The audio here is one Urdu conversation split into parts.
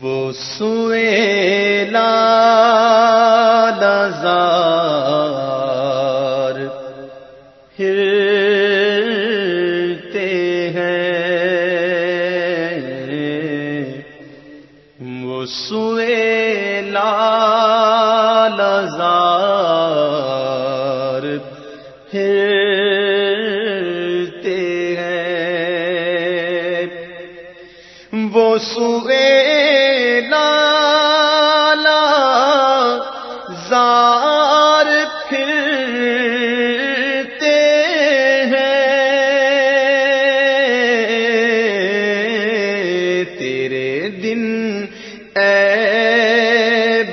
وہ سوئے لازار ہرتے ہیں۔ وہ سوئے لازار ہرتے ہیں۔ وہ سوئے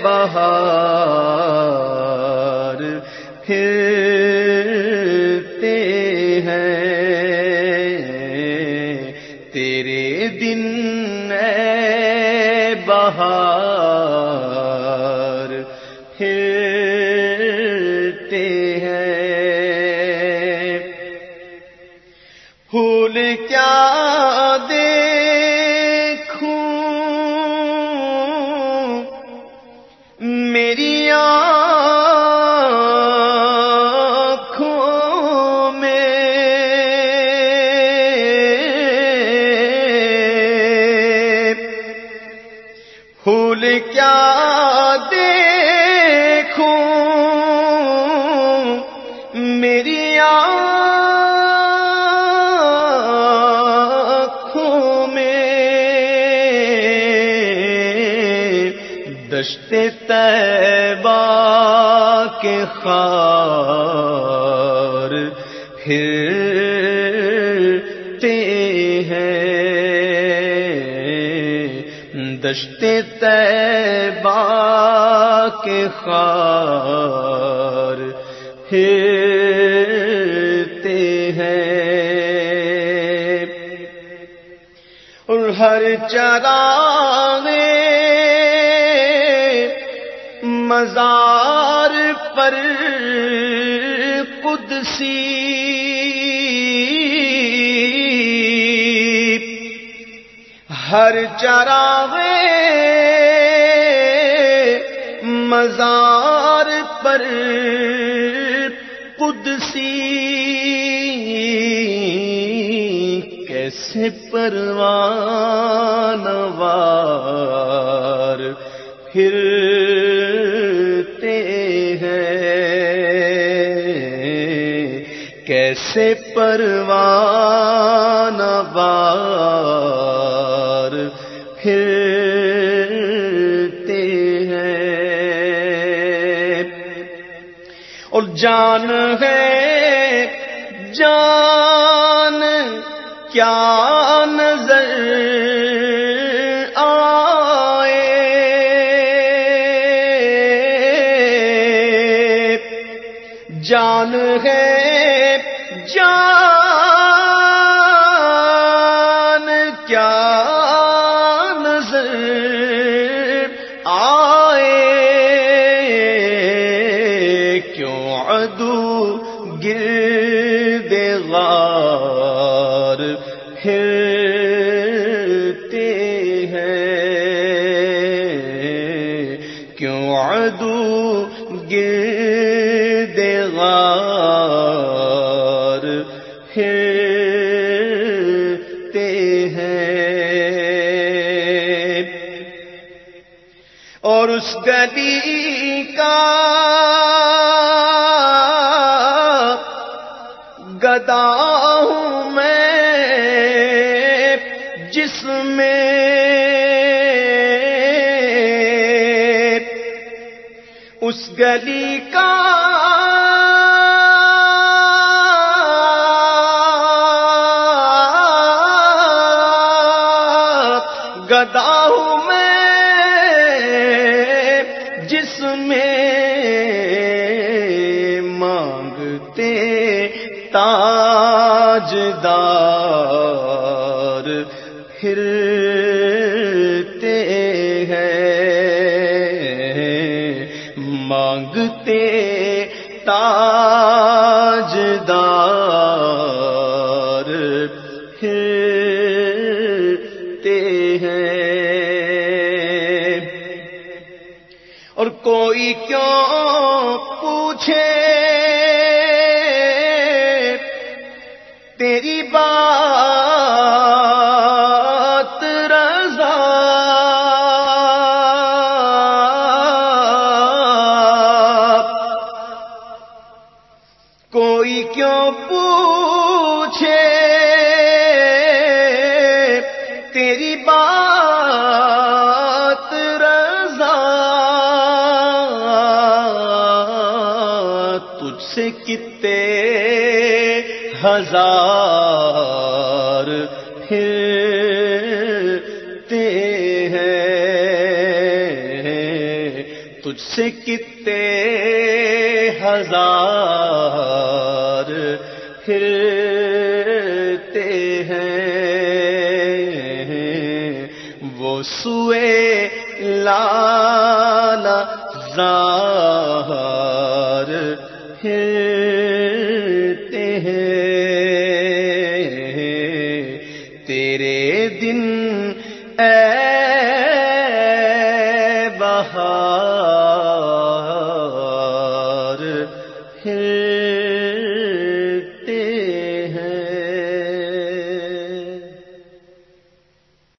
بہار پھرتے ہیں تیرے دن اے بہار میری آنکھوں میں دشت تیبا کے خار پھرتے ہیں۔ دشت تیبا کے خار پھرتے ہیں۔ اور ہر چراغے مزار پر قدسی ہر چراغے مزار پر قدسی کیسے پروان وار پھرتے ہیں؟ کیسے پروان جان ہے۔ جان کیا نظر آئے؟ جان ہے۔ جان کیا گرد غار پھرتے ہیں۔ کیوں عدو گرد غار پھرتے ہیں؟ اور اس گلی کا گدا ہوں میں جس میں اس گلی کا گدا ہوں میں تاجدار پھرتے ہیں مانگتے تاجدار پھرتے ہیں۔ اور کوئی کیوں پوچھے؟ تیری بات رضا۔ کوئی کیوں پوچھے تیری بات رضا؟ تجھ سے کتے ہزار پھرتے ہیں۔ تجھ سے کتے ہزار پھرتے ہیں۔ وہ سوئے لالا زار پھرتے رہا